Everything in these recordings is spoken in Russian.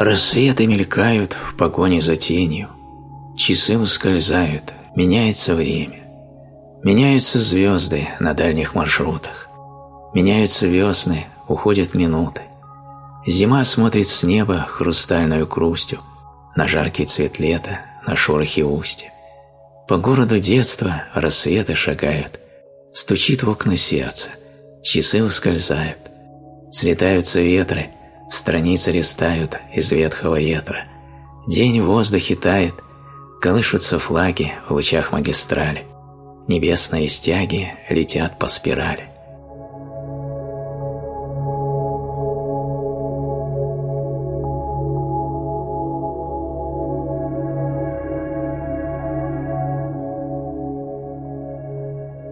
Рассветы мелькают в погоне за тенью, часы ускользают, меняется время, меняются звезды на дальних маршрутах, меняются весны, уходят минуты. Зима смотрит с неба хрустальную крустью на жаркий цвет лета, на шорохи устья. По городу детства рассветы шагают, стучит в окна сердце, часы ускользают, слетаются ветры, страницы листают из ветхого ветра, день в воздухе тает, колышутся флаги в лучах магистрали, небесные стяги летят по спирали.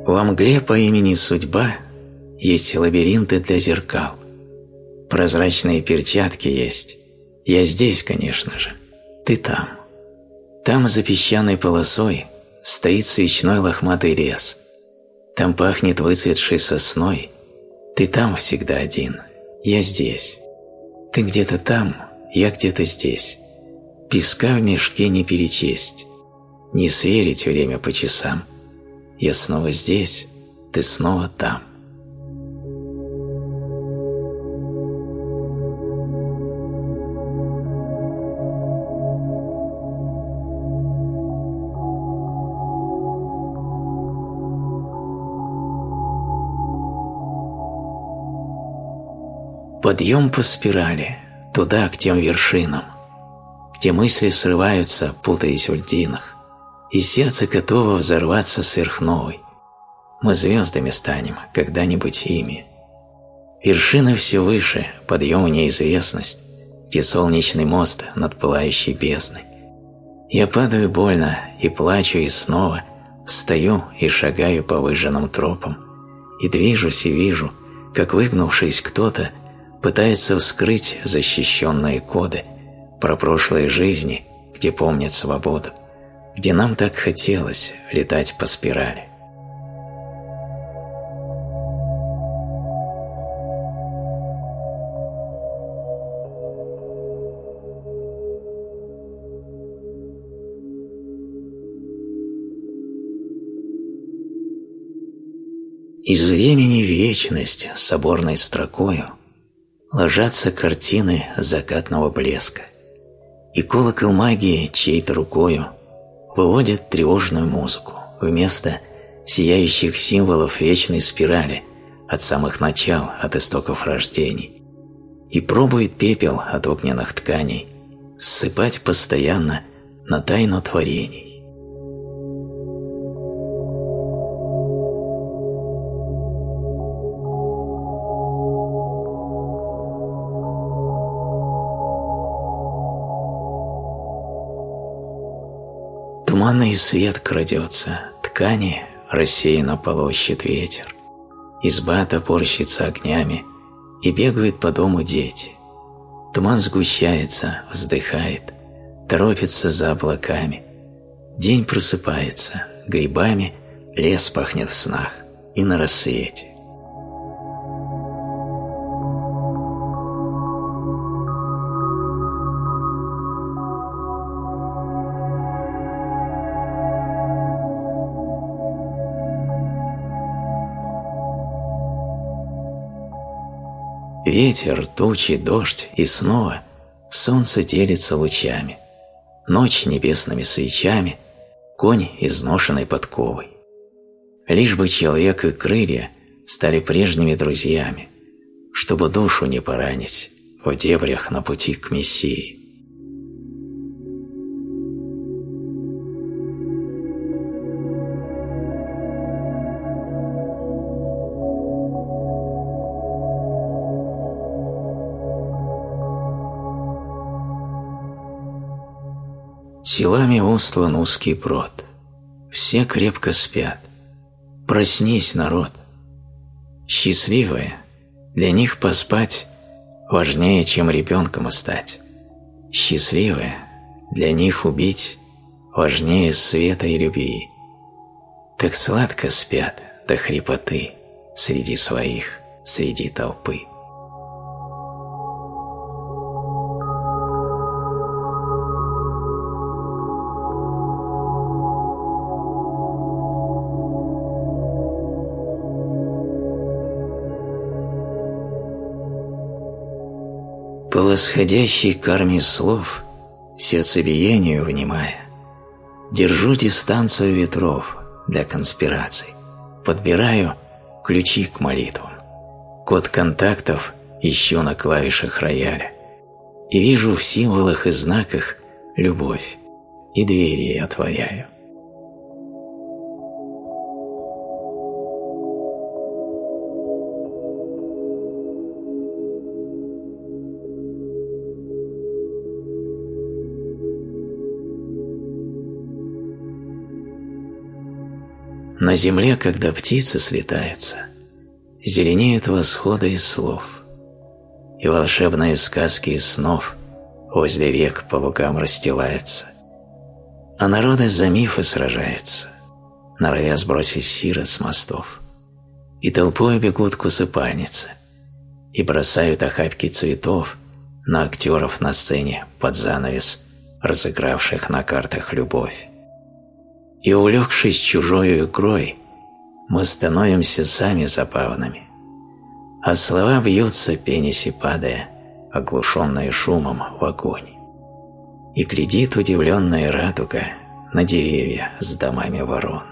Во мгле по имени Судьба есть лабиринты для зеркал. Прозрачные перчатки есть. Я здесь, конечно же. Ты там. Там за песчаной полосой стоит свечной лохматый лес. Там пахнет выцветшей сосной. Ты там всегда один. Я здесь. Ты где-то там, я где-то здесь. Песка в мешке не перечесть. Не сверить время по часам – я снова здесь, ты снова там. Подъем по спирали, туда, к тем вершинам, где мысли срываются, путаясь в льдинах и сердце готово взорваться сверхновой. Мы звездами станем, когда-нибудь ими. Вершины все выше, подъем в неизвестность, где солнечный мост над пылающей бездной. Я падаю больно и плачу, и снова встаю и шагаю по выжженным тропам, и движусь и вижу, как выгнувшись кто-то пытается вскрыть защищенные коды про прошлые жизни, где помнят свободу где нам так хотелось летать по спирали. Из времени в вечность соборной строкою ложатся картины закатного блеска, и колокол магии чьей-то рукою выводит тревожную музыку вместо сияющих символов вечной спирали от самых начал, от истоков рождений, и пробует пепел от огненных тканей ссыпать постоянно на тайну творений. Туманный свет крадется, ткани рассеянно полощет ветер. Изба топорщится огнями, и бегают по дому дети. Туман сгущается, вздыхает, торопится за облаками. День просыпается, грибами лес пахнет в снах и на рассвете. Ветер, тучи, дождь и снова солнце делится лучами, ночь небесными свечами, конь изношенной подковой. Лишь бы человек и крылья стали прежними друзьями, чтобы душу не поранить в дебрях на пути к Мессии. Телами устлан узкий брод. Все крепко спят. Проснись, народ. Счастливые, для них поспать важнее, чем ребенком стать. Счастливые, для них убить важнее света и любви. Так сладко спят до хрипоты среди своих, среди толпы. По восходящей карме слов, сердцебиению внимая, держу дистанцию ветров для конспираций, подбираю ключи к молитвам, код контактов ищу на клавишах рояля. И вижу в символах и знаках любовь, и двери отворяю. На земле, когда птицы слетаются, зеленеют восходы из слов, и волшебные сказки из снов возле рек по лугам расстилаются, а народы за мифы сражаются, норовя сбросить сирот с мостов, и толпой бегут к усыпальнице, и бросают охапки цветов на актеров на сцене под занавес, разыгравших на картах любовь и, улегшись чужою игрой, мы становимся сами забавными, а слова бьются, пениси падая, оглушенные шумом в огонь. И глядит удивленная радуга на деревья с домами ворон.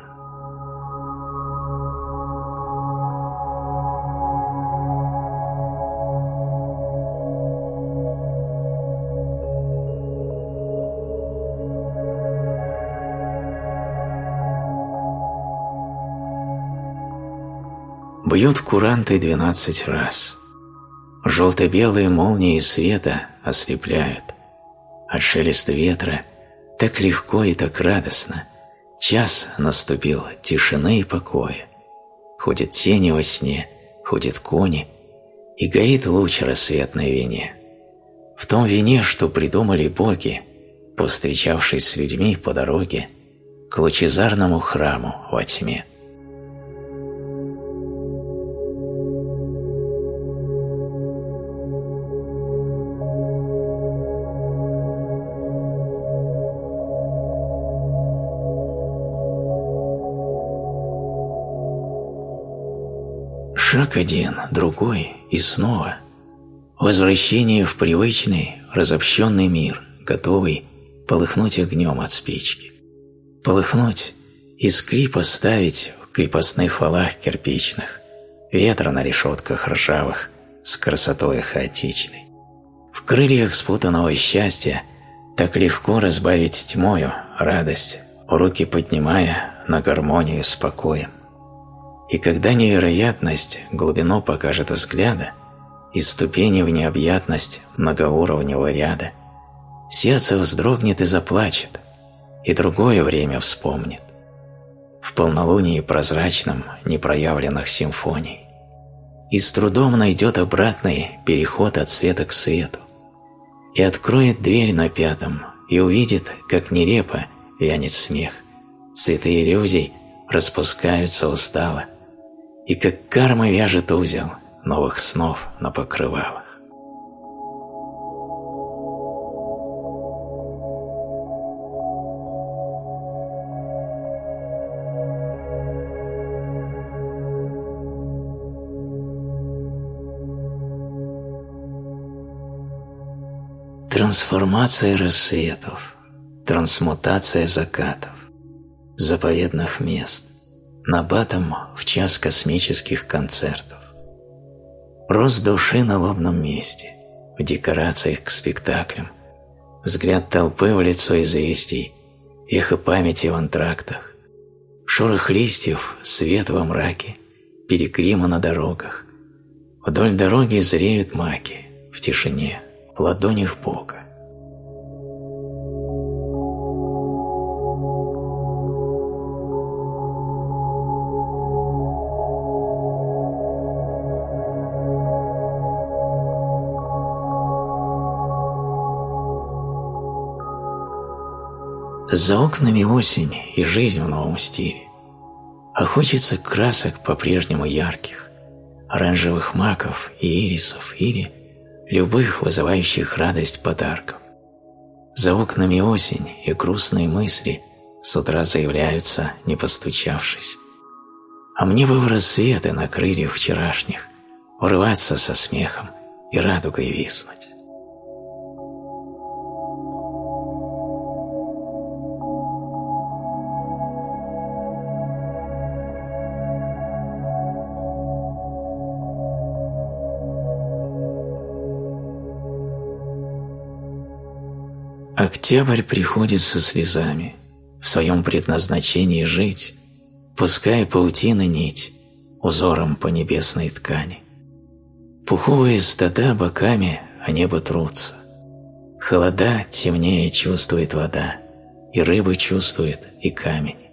Бьют куранты двенадцать раз. Желто-белые молнии света ослепляют. От шелеста ветра так легко и так радостно. Час наступил тишины и покоя. Ходят тени во сне, ходят кони, и горит луч рассветной вине. В том вине, что придумали боги, повстречавшись с людьми по дороге к лучезарному храму во тьме. Шаг один, другой и снова. Возвращение в привычный, разобщенный мир, готовый полыхнуть огнем от спички. Полыхнуть и скрип оставить в крепостных валах кирпичных, ветра на решетках ржавых с красотой хаотичной. В крыльях спутанного счастья так легко разбавить тьмою радость, руки поднимая на гармонию с покоем. И когда невероятность глубину покажет взгляда и ступени в необъятность многоуровневого ряда, сердце вздрогнет и заплачет, и другое время вспомнит. В полнолунии прозрачном непроявленных симфоний. И с трудом найдет обратный переход от света к свету. И откроет дверь на пятом, и увидит, как нерепо вянет смех. Цветы иллюзий распускаются устало – и как карма вяжет узел новых снов на покрывалах. Трансформация рассветов, трансмутация закатов, заповедных мест – набатом в час космических концертов. Рост души на лобном месте, в декорациях к спектаклям, взгляд толпы в лицо известий, эхо памяти в антрактах, шорох листьев, свет во мраке, перекрима на дорогах. Вдоль дороги зреют маки, в тишине, в ладонях Бога. За окнами осень и жизнь в новом стиле. А хочется красок по-прежнему ярких, оранжевых маков и ирисов или любых вызывающих радость подарков. За окнами осень и грустные мысли с утра заявляются, не постучавшись. А мне бы в рассветы на крыльях вчерашних врываться со смехом и радугой виснуть. Октябрь приходит со слезами, в своем предназначении жить, пуская паутины нить узором по небесной ткани. Пуховые стада боками о небо трутся. Холода темнее чувствует вода, и рыба чувствует, и камень.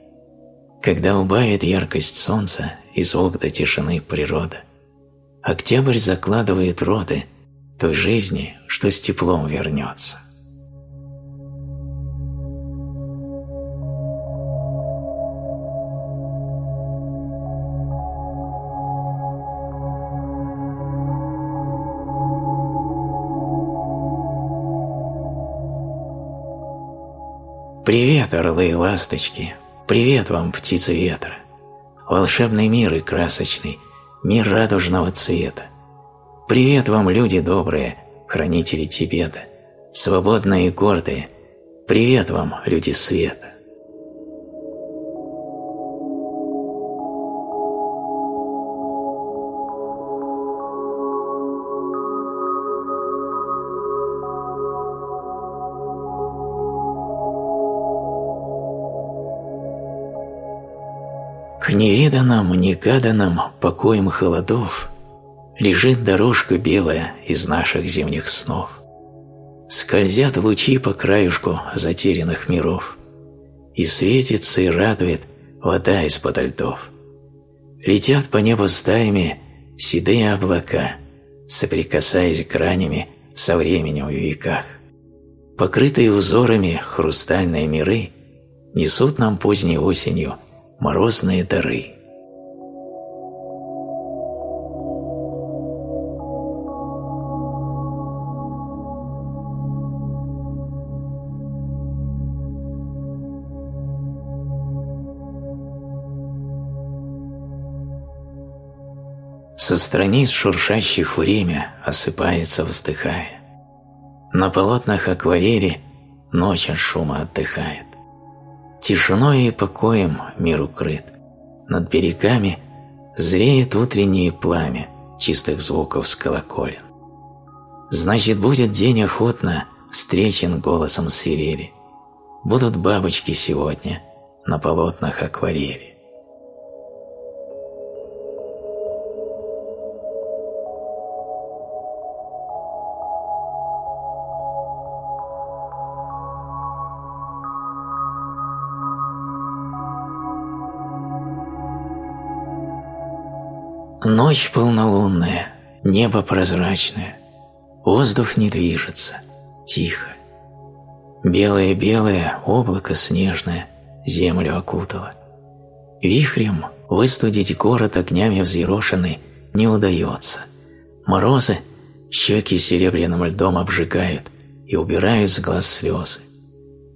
Когда убавит яркость солнца и звук до тишины природа, октябрь закладывает роды той жизни, что с теплом вернется. Привет, орлы и ласточки! Привет вам, птицы ветра! Волшебный мир и красочный, мир радужного цвета. Привет вам, люди добрые, хранители Тибета, свободные и гордые. Привет вам, люди света. К невиданным, негаданным покоям холодов Лежит дорожка белая из наших зимних снов. Скользят лучи по краюшку затерянных миров, И светится и радует вода из-под льдов. Летят по небу стаями седые облака, Соприкасаясь гранями со временем в веках. Покрытые узорами хрустальные миры Несут нам поздней осенью морозные дары. Со страниц шуршащих время осыпается, вздыхая. На полотнах акварели ночь от шума отдыхает. Тишиной и покоем мир укрыт. Над берегами зреет утреннее пламя чистых звуков с колоколен. Значит, будет день охотно встречен голосом свирели. Будут бабочки сегодня на полотнах акварели. Ночь полнолунная, небо прозрачное, воздух не движется, тихо. Белое-белое облако снежное землю окутало. Вихрем выстудить город огнями взъерошенный не удается. Морозы щеки серебряным льдом обжигают и убирают с глаз слезы.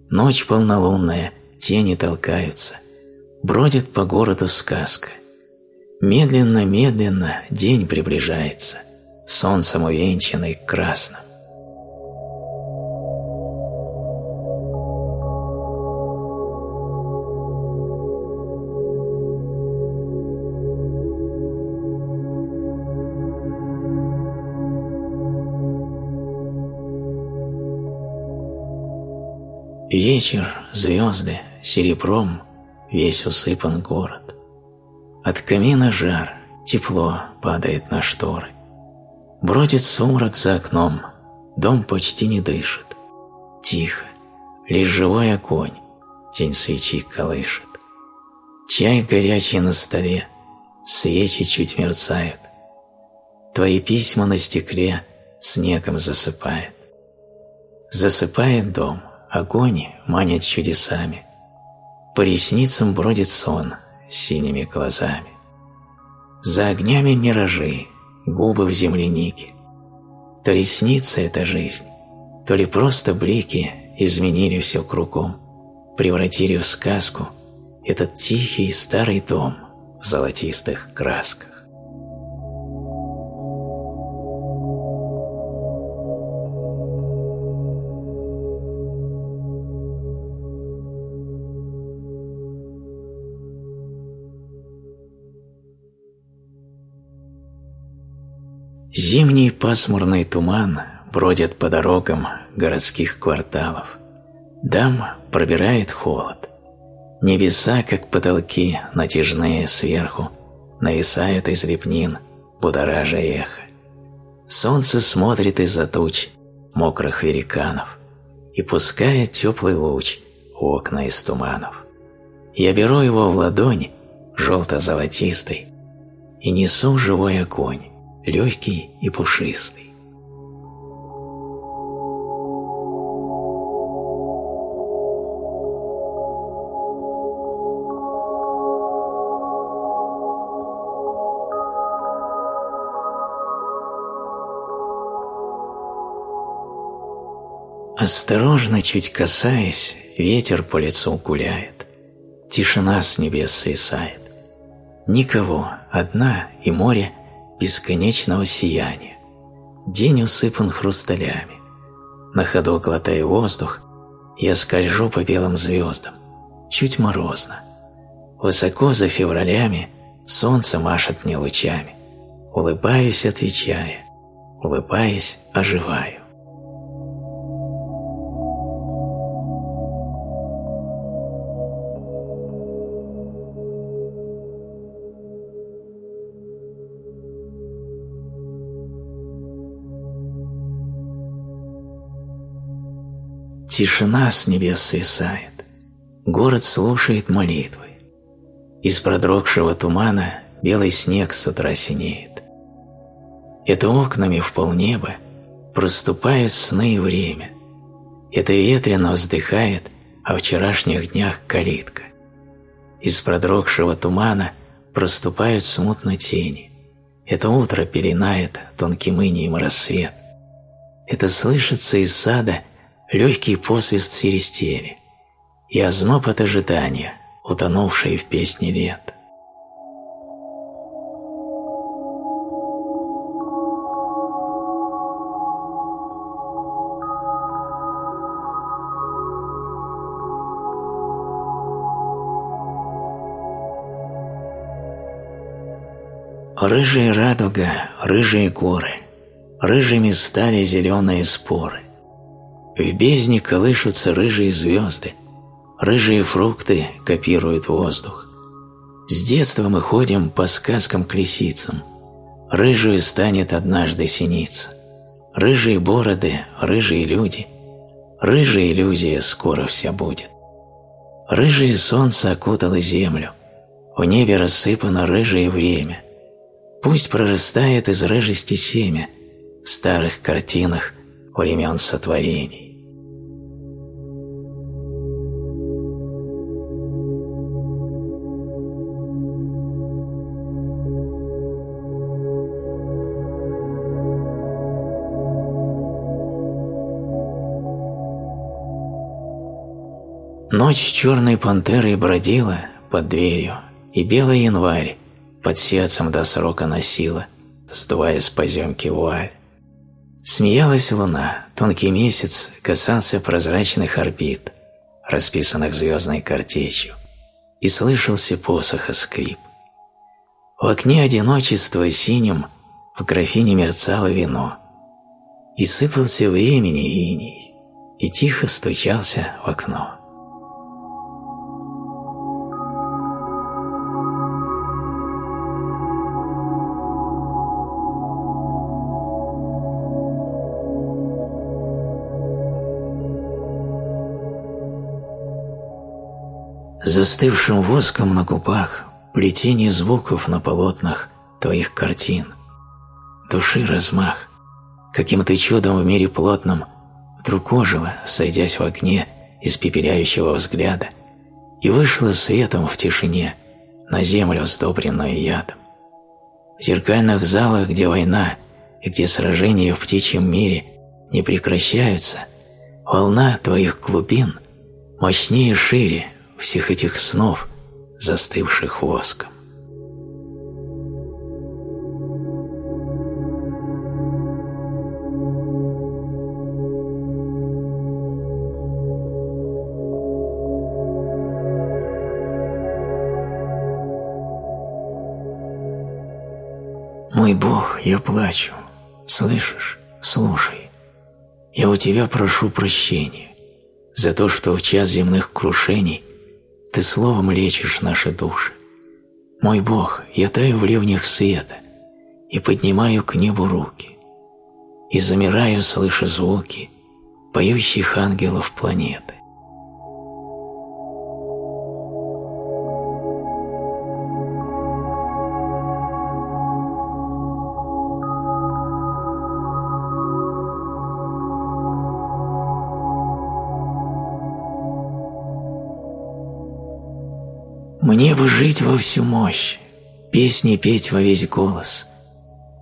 Ночь полнолунная, тени толкаются, бродит по городу сказка – Медленно-медленно день приближается, солнцем увенчанный красным. Вечер, звезды, серебром, весь усыпан город. От камина жар, тепло падает на шторы. Бродит сумрак за окном, дом почти не дышит. Тихо, лишь живой огонь, тень свечи колышет. Чай горячий на столе, свечи чуть мерцают. Твои письма на стекле снегом засыпает. Засыпает дом, огонь манит чудесами. По ресницам бродит сон — синими глазами. За огнями миражи, губы в землянике. То ли снится эта жизнь, то ли просто блики изменили все кругом, превратили в сказку этот тихий старый дом в золотистых красках. Зимний пасмурный туман бродит по дорогам городских кварталов, Дам пробирает холод. Небеса, как потолки, натяжные сверху, нависают из лепнин, будоража эхо. Солнце смотрит из-за туч мокрых великанов и пускает теплый луч в окна из туманов. Я беру его в ладонь, желто-золотистый, и несу живой огонь, легкий и пушистый. Осторожно, чуть касаясь, ветер по лицу гуляет. Тишина с небес свисает. Никого, одна и море бесконечного сияния. День усыпан хрусталями. На ходу глотая воздух, я скольжу по белым звездам. Чуть морозно. Высоко за февралями солнце машет мне лучами. Улыбаюсь, отвечая. Улыбаясь, оживаю. Тишина с небес свисает, город слушает молитвы. Из продрогшего тумана белый снег с утра синеет. Это окнами в полнеба проступают сны и время. Это ветрено вздыхает о вчерашних днях калитка. Из продрогшего тумана проступают смутно тени. Это утро пеленает тонким инием рассвет. Это слышится из сада – легкий посвист серестели и озноб от ожидания, утонувший в песне лет. Рыжая радуга, рыжие горы, рыжими стали зеленые споры. В бездне колышутся рыжие звезды, рыжие фрукты копируют воздух. С детства мы ходим по сказкам к лисицам. Рыжую станет однажды синица. Рыжие бороды, рыжие люди. Рыжая иллюзия скоро вся будет. Рыжее солнце окутало землю. В небе рассыпано рыжее время. Пусть прорастает из рыжести семя в старых картинах времен сотворений. Ночь черной пантерой бродила под дверью, и белый январь под сердцем до срока носила, сдувая с поземки вуаль. Смеялась луна, тонкий месяц касался прозрачных орбит, расписанных звездной картечью, и слышался посоха скрип. В окне одиночества синим в графине мерцало вино, и сыпался времени иней, и тихо стучался в окно. Застывшим воском на губах, плетение звуков на полотнах твоих картин. Души размах, каким-то чудом в мире плотном вдруг ожила, сойдясь в огне испепеляющего взгляда, и вышла светом в тишине на землю, сдобренную ядом. В зеркальных залах, где война и где сражения в птичьем мире не прекращаются, волна твоих глубин мощнее и шире всех этих снов, застывших воском. Мой Бог, я плачу. Слышишь? Слушай. Я у тебя прошу прощения. за то, что в час земных крушений Ты словом лечишь наши души. Мой Бог, я таю в ливнях света и поднимаю к небу руки, и замираю, слыша звуки поющих ангелов планеты. Мне бы жить во всю мощь, песни петь во весь голос.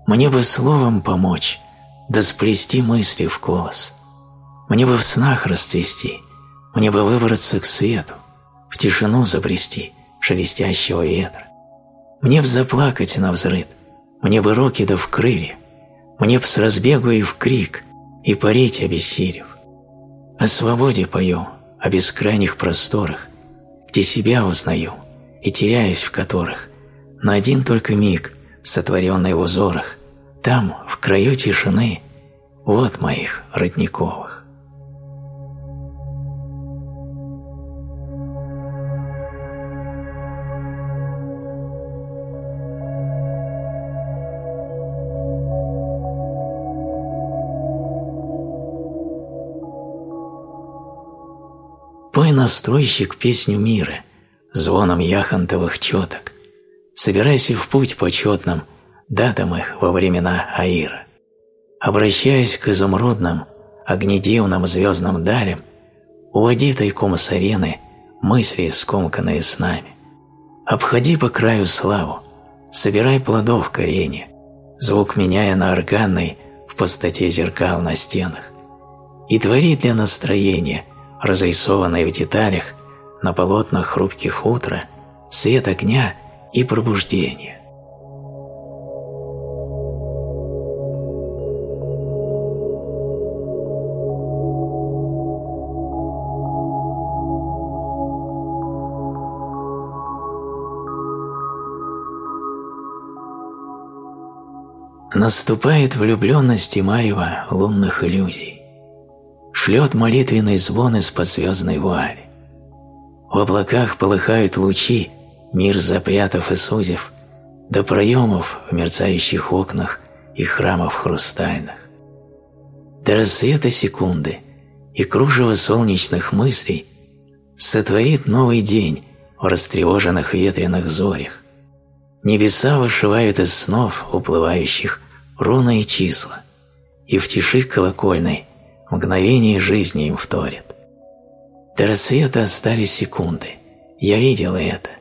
Мне бы словом помочь, да сплести мысли в голос. Мне бы в снах расцвести, мне бы выбраться к свету, в тишину забрести шелестящего ветра. Мне б заплакать на взрыд, мне бы руки да в крылья, мне б с разбегу и в крик, и парить обессилев. О свободе пою, о бескрайних просторах, где себя узнаю — и теряюсь в которых, на один только миг, сотворенный в узорах, там, в краю тишины, вот моих родниковых. Пой, настройщик, песню мира — звоном яхонтовых четок. Собирайся в путь почетным, датам их во времена Аира. Обращаясь к изумрудным, огнедивным звездным далям, уводи тайком с арены мысли, скомканные с нами. Обходи по краю славу, собирай плодов коренья, звук меняя на органный в пустоте зеркал на стенах, и твори для настроения, разрисованной в деталях, на полотнах хрупких утра, свет огня и пробуждение. Наступает влюбленность и марево лунных иллюзий. Шлет молитвенный звон из-под звездной вуали. В облаках полыхают лучи, мир запрятав и сузив, до проемов в мерцающих окнах и храмов хрустальных. До рассвета секунды и кружево солнечных мыслей сотворит новый день в растревоженных ветреных зорях. Небеса вышивают из снов уплывающих руны и числа, и в тиши колокольной мгновение жизни им вторят. До рассвета остались секунды. Я видела это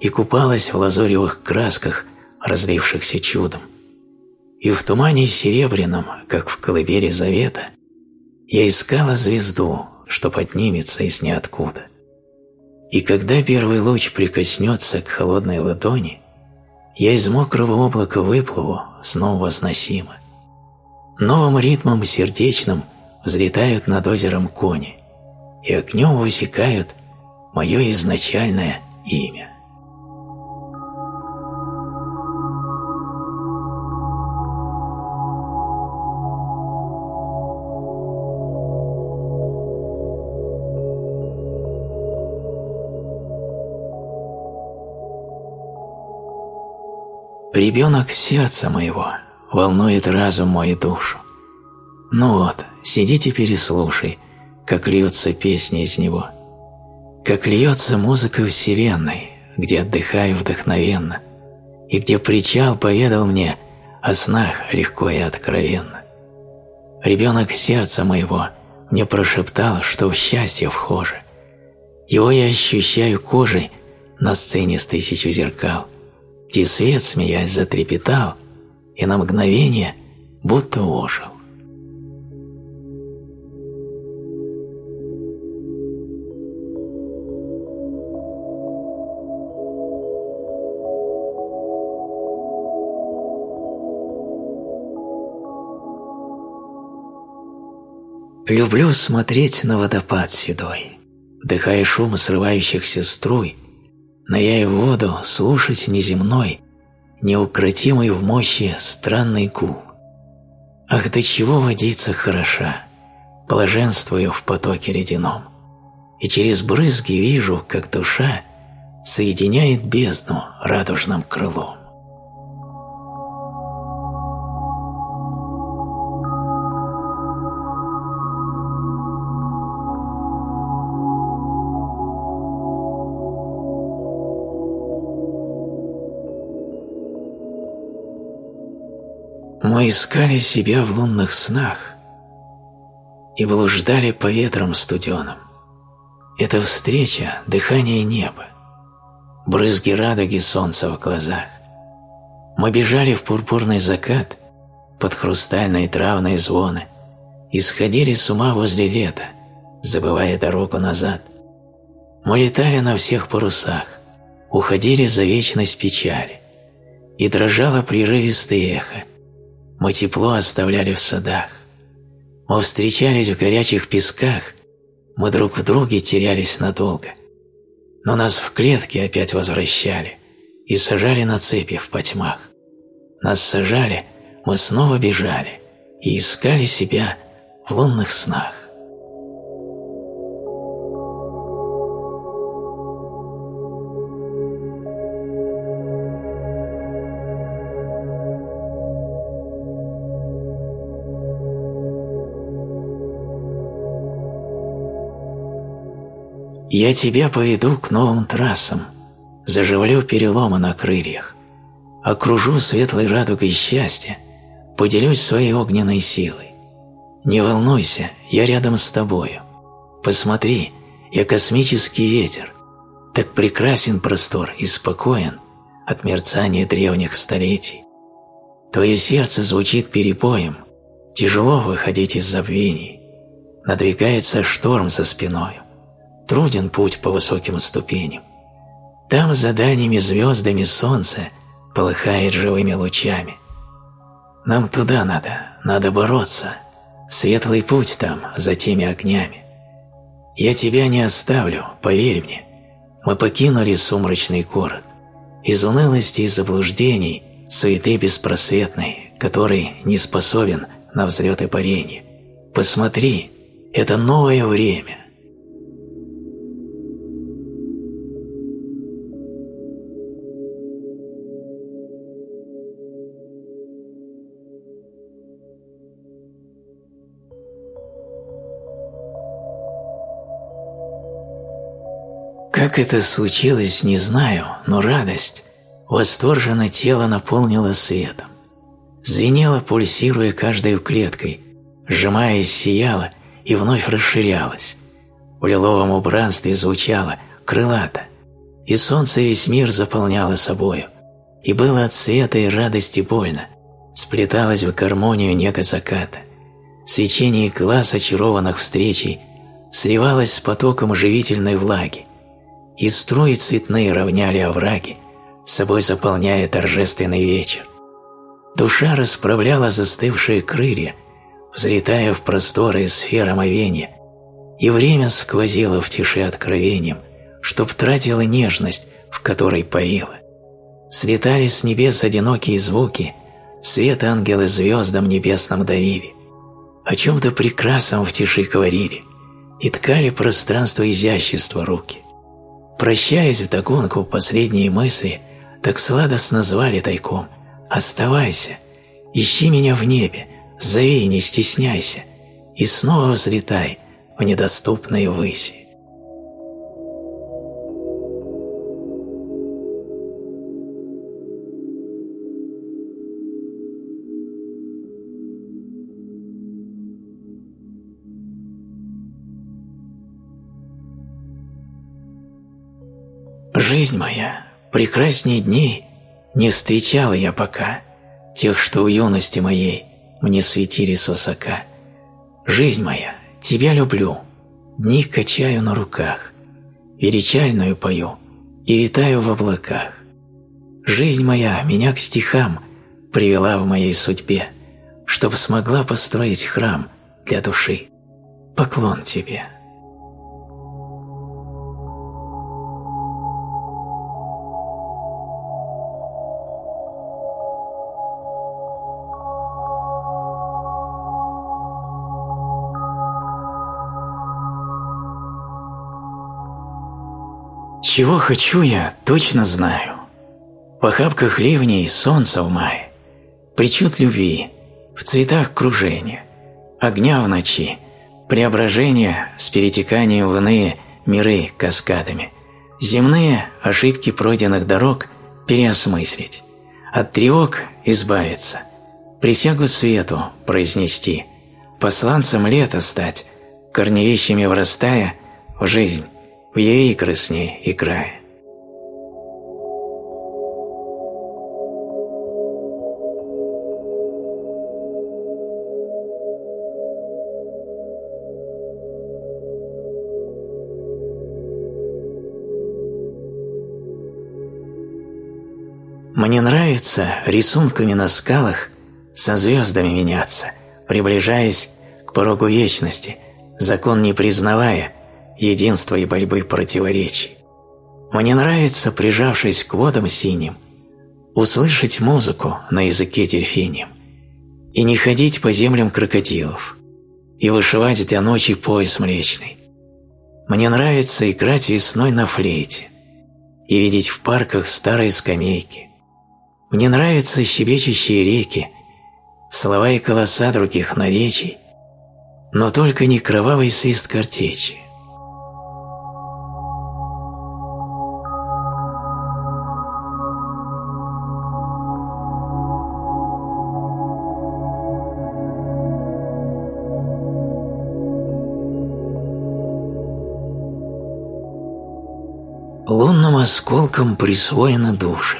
и купалась в лазоревых красках, разлившихся чудом. И в тумане серебряном, как в колыбели завета, я искала звезду, что поднимется из ниоткуда. И когда первый луч прикоснется к холодной ладони, я из мокрого облака выплыву, снова возносимо. Новым ритмом сердечным взлетают над озером кони и огнем высекают мое изначальное имя. Ребенок сердца моего волнует разум мой и душу. Ну вот, сиди теперь и слушай, как льются песни из него, как льется музыка вселенной, где отдыхаю вдохновенно, и где причал поведал мне о снах легко и откровенно. Ребенок сердца моего мне прошептал, что в счастье вхоже. Его я ощущаю кожей на сцене с тысячу зеркал, где свет, смеясь, затрепетал, и на мгновение будто ожил. Люблю смотреть на водопад седой, вдыхая шум срывающихся струй, ныряя в воду, слушать неземной, неукротимый в мощи странный гул. Ах, до чего водица хороша, блаженствую в потоке ледяном. и через брызги вижу, как душа соединяет бездну радужным крылом. Искали себя в лунных снах и блуждали по ветрам студеным. Эта встреча – дыхание неба, брызги радуги солнца в глазах. Мы бежали в пурпурный закат под хрустальные травные звоны и сходили с ума возле лета, забывая дорогу назад. Мы летали на всех парусах, уходили за вечность печали, и дрожало прерывистое эхо – мы тепло оставляли в садах. Мы встречались в горячих песках, мы друг в друге терялись надолго. Но нас в клетке опять возвращали и сажали на цепи в потьмах. Нас сажали, мы снова бежали и искали себя в лунных снах. Я тебя поведу к новым трассам, заживлю переломы на крыльях, окружу светлой радугой счастья, поделюсь своей огненной силой. Не волнуйся, я рядом с тобою. Посмотри, я космический ветер, так прекрасен простор и спокоен от мерцания древних столетий. Твое сердце звучит перепоем, тяжело выходить из забвений, надвигается шторм за спиною труден путь по высоким ступеням. Там за дальними звездами солнце полыхает живыми лучами. Нам туда надо, надо бороться. Светлый путь там, за теми огнями. Я тебя не оставлю, поверь мне. Мы покинули сумрачный город. Из унылости и заблуждений, суеты беспросветной, который не способен на взлет и парение. Посмотри, это новое время, Как это случилось, не знаю, но радость восторженно тело наполнила светом. Звенело, пульсируя каждой клеткой, сжимаясь, сияла и вновь расширялась. В лиловом убранстве звучало крылато, и солнце весь мир заполняло собою, и было от света и радости больно, сплеталось в гармонию нега заката. Свечение глаз очарованных встречей сливалось с потоком живительной влаги, и струи цветные равняли овраги, собой заполняя торжественный вечер. Душа расправляла застывшие крылья, взлетая в просторы сферы омовения, и время сквозило в тиши откровением, чтоб тратила нежность, в которой парила. Слетали с небес одинокие звуки, свет ангелы звездам небесным дарили, о чем-то прекрасном в тиши говорили, и ткали пространство изящества руки. Прощаясь вдогонку последние мысли, так сладостно звали тайком «Оставайся, ищи меня в небе, зови, не стесняйся, и снова взлетай в недоступные выси». Жизнь моя, прекрасней дней не встречала я пока, тех, что в юности моей мне светили с высока. Жизнь моя, тебя люблю, дни качаю на руках, величальную пою и витаю в облаках. Жизнь моя меня к стихам привела в моей судьбе, чтоб смогла построить храм для души. Поклон тебе. Чего хочу я, точно знаю. В охапках ливней солнца в мае, Причуд любви, в цветах кружения, Огня в ночи, преображения С перетеканием в иные миры каскадами, Земные ошибки пройденных дорог Переосмыслить, от тревог избавиться, Присягу свету произнести, Посланцем лета стать, Корневищами врастая в жизнь, в ее игры с ней играя. Мне нравится рисунками на скалах со звездами меняться, приближаясь к порогу вечности, закон не признавая, единства и борьбы противоречий. Мне нравится, прижавшись к водам синим, услышать музыку на языке дельфинем и не ходить по землям крокодилов и вышивать до ночи пояс млечный. Мне нравится играть весной на флейте и видеть в парках старые скамейки. Мне нравятся щебечущие реки, слова и голоса других наречий, но только не кровавый свист картечи. Лунным осколком присвоены души.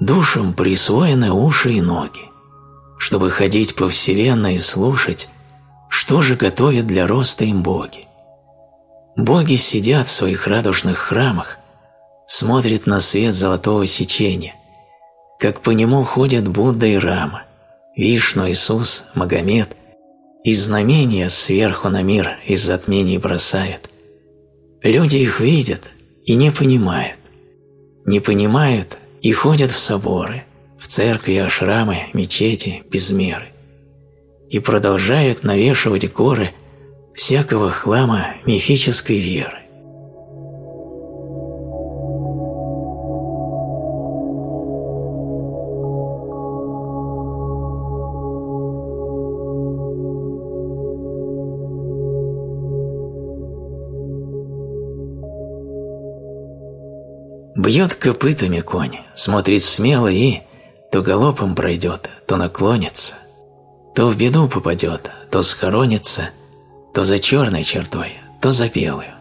Душам присвоены уши и ноги, чтобы ходить по вселенной и слушать, что же готовят для роста им боги. Боги сидят в своих радужных храмах, смотрят на свет золотого сечения, как по нему ходят Будда и Рама, Вишну, Иисус, Магомед, и знамения сверху на мир из затмений бросают. Люди их видят, и не понимают. Не понимают и ходят в соборы, в церкви, ашрамы, мечети, без меры. И продолжают навешивать горы всякого хлама мифической веры. Бьет копытами конь, смотрит смело и то галопом пройдет, то наклонится, то в беду попадет, то схоронится, то за черной чертой, то за белую.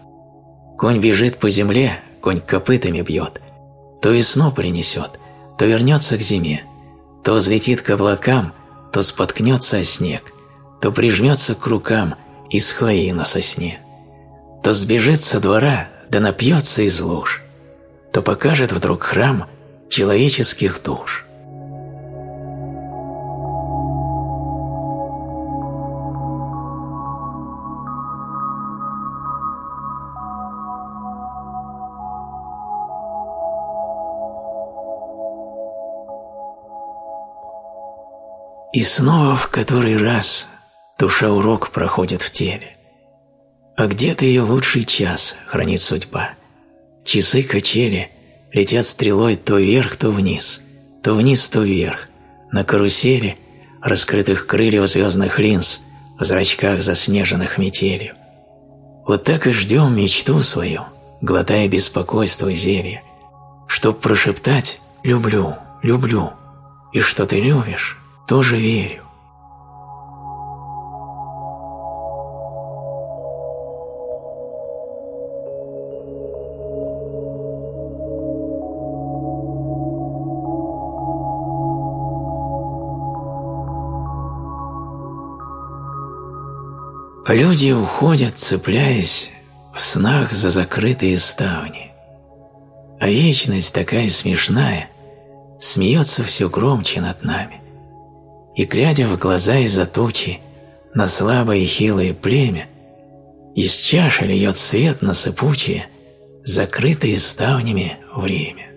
Конь бежит по земле, конь копытами бьет, то весну принесет, то вернется к зиме, то взлетит к облакам, то споткнется о снег, то прижмется к рукам из хвои на сосне, то сбежит со двора, да напьется из луж, то покажет вдруг храм человеческих душ. И снова в который раз душа урок проходит в теле. А где-то ее лучший час хранит судьба – Часы качели летят стрелой то вверх, то вниз, то вниз, то вверх, на карусели раскрытых крыльев звездных линз в зрачках заснеженных метелью. Вот так и ждем мечту свою, глотая беспокойство зелья, чтоб прошептать «люблю, люблю», и что ты любишь, тоже верю. Люди уходят, цепляясь в снах за закрытые ставни. А вечность такая смешная, смеется все громче над нами. И, глядя в глаза из-за тучи на слабое и хилое племя, из чаши льет свет на сыпучее, закрытые ставнями время.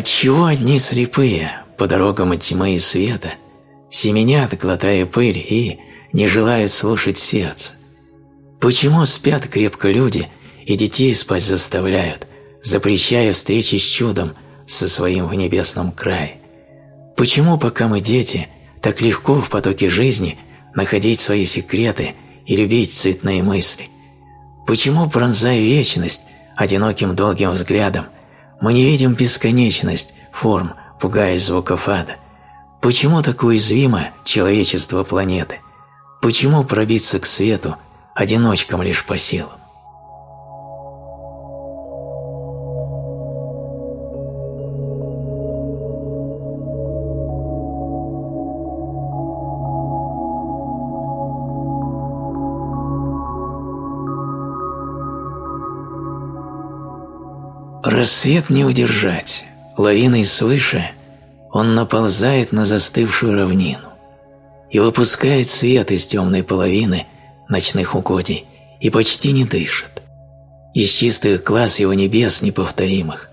Отчего одни слепые по дорогам от тьмы и света семенят, глотая пыль, и не желают слушать сердце? Почему спят крепко люди и детей спать заставляют, запрещая встречи с чудом со своим в небесном крае? Почему, пока мы дети, так легко в потоке жизни находить свои секреты и любить цветные мысли? Почему, пронзая вечность одиноким долгим взглядом, мы не видим бесконечность форм, пугаясь звуков ада? Почему так уязвимо человечество планеты? Почему пробиться к свету одиночкам лишь по силам? Рассвет не удержать, лавиной свыше он наползает на застывшую равнину и выпускает свет из темной половины ночных угодий и почти не дышит. Из чистых глаз его небес неповторимых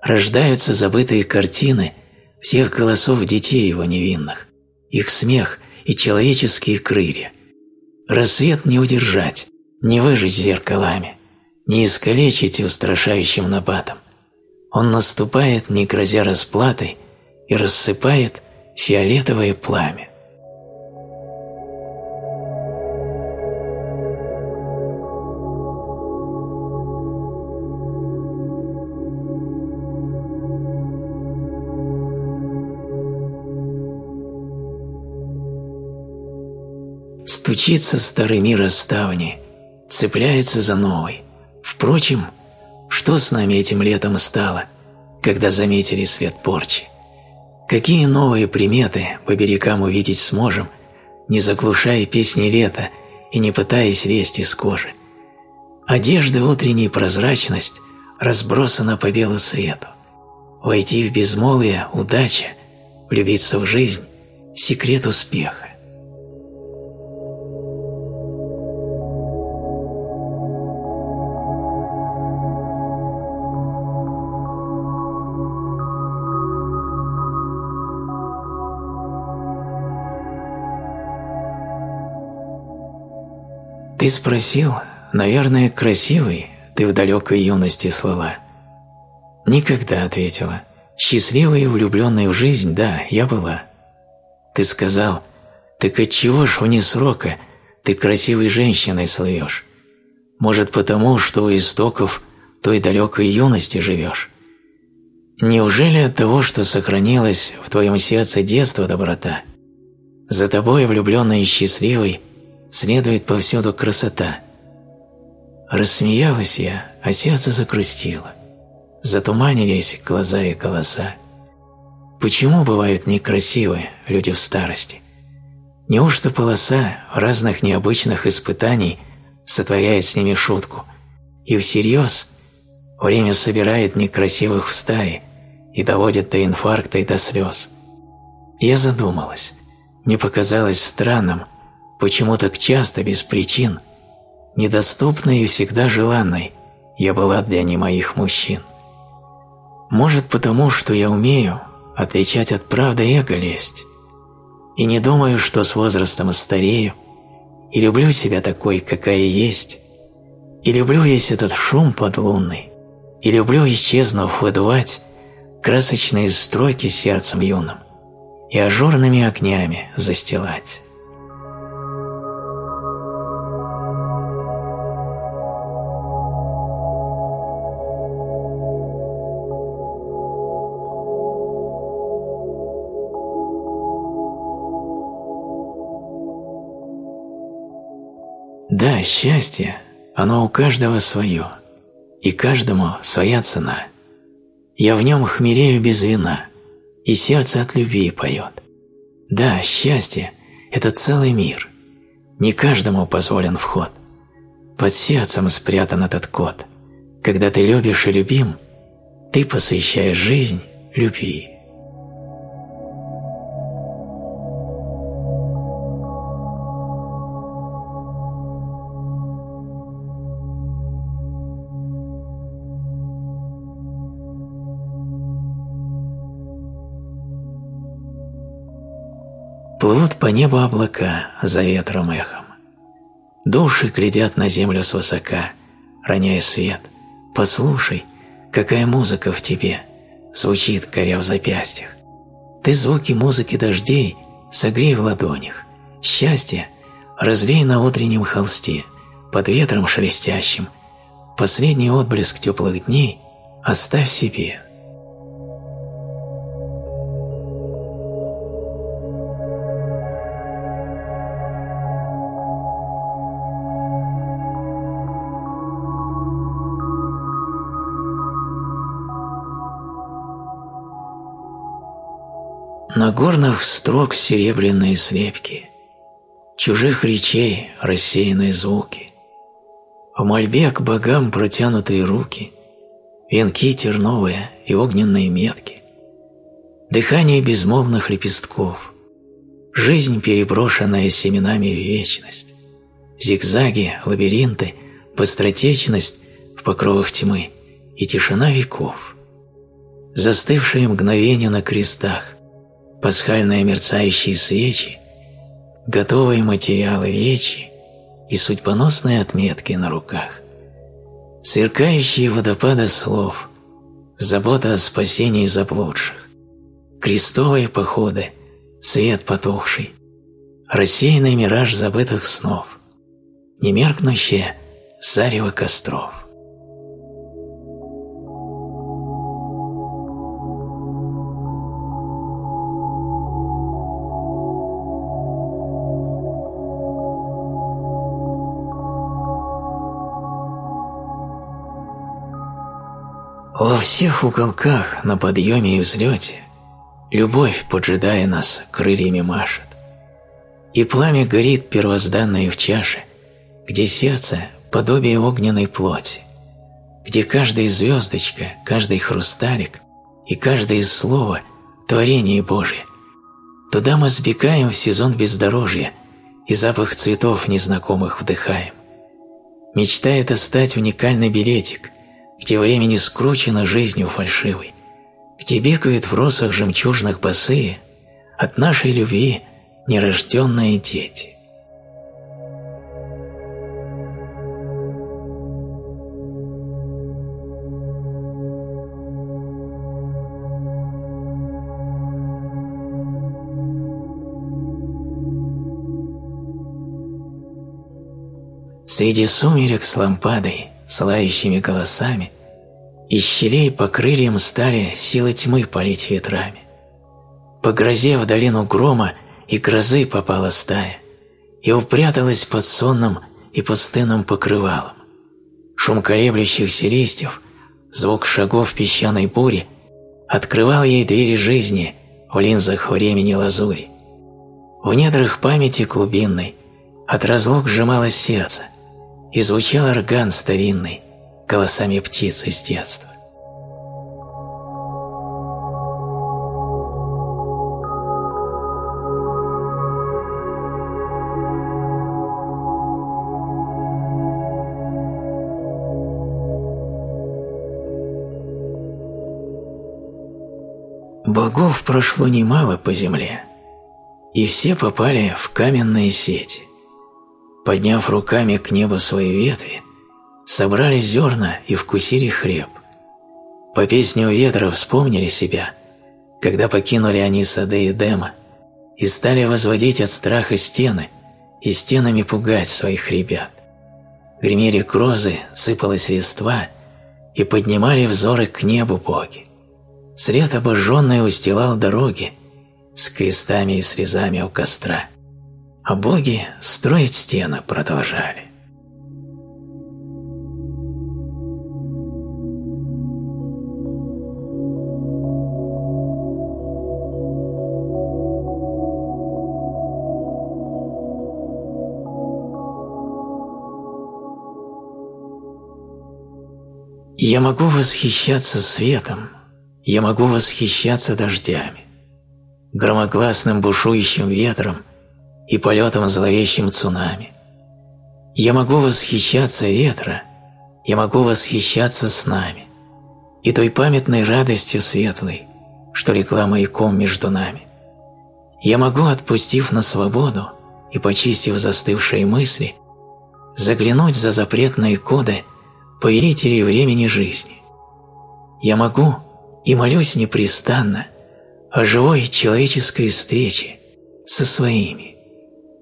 рождаются забытые картины всех голосов детей его невинных, их смех и человеческие крылья. Рассвет не удержать, не выжечь зеркалами – не искалечить устрашающим нападом. Он наступает, не грозя расплатой, и рассыпает фиолетовое пламя. Стучится старый мир о цепляется за новый – Впрочем, что с нами этим летом стало, когда заметили след порчи? Какие новые приметы по берегам увидеть сможем, не заглушая песни лета и не пытаясь лезть из кожи? Одежда утренней прозрачность разбросана по белу свету. Войти в безмолвие – удача, влюбиться в жизнь – секрет успеха. Ты спросил, наверное, красивый ты в далекой юности слова. Никогда, ответила. Счастливой и влюбленной в жизнь, да, я была. Ты сказал, так отчего ж вне срока ты красивой женщиной слывешь? Может, потому, что у истоков той далекой юности живешь? Неужели от того, что сохранилась в твоем сердце детства доброта? За тобой, влюбленной и счастливой, следует повсюду красота. Рассмеялась я, а сердце закрустило. Затуманились глаза и голоса. Почему бывают некрасивые люди в старости? Неужто полоса разных необычных испытаний сотворяет с ними шутку, и всерьез время собирает некрасивых в стаи и доводит до инфаркта и до слез? Я задумалась. Мне показалось странным, почему так часто, без причин, недоступной и всегда желанной я была для немоих мужчин. Может, потому, что я умею отличать от правды эго лесть, и не думаю, что с возрастом старею, и люблю себя такой, какая есть, и люблю весь этот шум подлунный, и люблю, исчезнув, выдувать красочные строки сердцем юным и ажурными огнями застилать. Да, счастье, оно у каждого свое, и каждому своя цена. Я в нем хмелею без вина, и сердце от любви поет. Да, счастье – это целый мир. Не каждому позволен вход. Под сердцем спрятан этот код. Когда ты любишь и любим, ты посвящаешь жизнь любви. Плывут по небу облака за ветром эхом. Души глядят на землю свысока, роняя свет. Послушай, какая музыка в тебе звучит, горя в запястьях. Ты звуки музыки дождей согрей в ладонях. Счастье разлей на утреннем холсте, под ветром шелестящим. Последний отблеск теплых дней оставь себе. На горных строк серебряные слепки, Чужих речей рассеянные звуки, В мольбе к богам протянутые руки, Венки терновые и огненные метки, Дыхание безмолвных лепестков, Жизнь, переброшенная семенами в вечность, Зигзаги, лабиринты, быстротечность В покровах тьмы и тишина веков, Застывшие мгновения на крестах, пасхальные мерцающие свечи, готовые материалы речи и судьбоносные отметки на руках, сверкающие водопады слов, забота о спасении заблудших, крестовые походы, свет потухший, рассеянный мираж забытых снов, немеркнущее зарево костров. Во всех уголках на подъеме и взлете Любовь, поджидая нас, крыльями машет. И пламя горит первозданное в чаше, Где сердце – подобие огненной плоти, Где каждая звездочка, каждый хрусталик И каждое слово – творение Божие. Туда мы сбегаем в сезон бездорожья И запах цветов незнакомых вдыхаем. Мечта это стать уникальный билетик – где время не скручено жизнью фальшивой, где бегают в росах жемчужных босые от нашей любви нерожденные дети. Среди сумерек с лампадой с лающими голосами, из щелей по крыльям стали силы тьмы палить ветрами. По грозе в долину грома и грозы попала стая, и упряталась под сонным и пустынным покрывалом. Шум колеблющихся листьев, звук шагов песчаной бури открывал ей двери жизни в линзах времени лазури. В недрах памяти глубинной от разлук сжималось сердце, и звучал орган старинный голосами птиц из детства. Богов прошло немало по земле, и все попали в каменные сети подняв руками к небу свои ветви, собрали зерна и вкусили хлеб. По песню ветра вспомнили себя, когда покинули они сады Эдема и стали возводить от страха стены и стенами пугать своих ребят. Гремели грозы, сыпалась листва, и поднимали взоры к небу боги. Свет обожженный устилал дороги с крестами и срезами у костра а боги строить стены продолжали. Я могу восхищаться светом, я могу восхищаться дождями, громогласным бушующим ветром – и полетом зловещим цунами. Я могу восхищаться ветра, я могу восхищаться с нами и той памятной радостью светлой, что легла маяком между нами. Я могу, отпустив на свободу и почистив застывшие мысли, заглянуть за запретные коды повелителей времени жизни. Я могу и молюсь непрестанно о живой человеческой встрече со своими,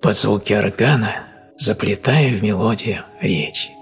под звуки органа заплетая в мелодию речи.